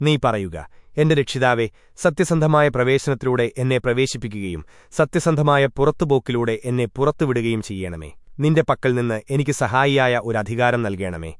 നീ പറയുക എന്റെ രക്ഷിതാവെ സത്യസന്ധമായ പ്രവേശനത്തിലൂടെ എന്നെ പ്രവേശിപ്പിക്കുകയും സത്യസന്ധമായ പുറത്തുപോക്കിലൂടെ എന്നെ പുറത്തുവിടുകയും ചെയ്യണമേ. നിന്റെ പക്കൽ നിന്ന് എനിക്ക് സഹായിയായ ഒരു അധികാരം നൽകണമേ.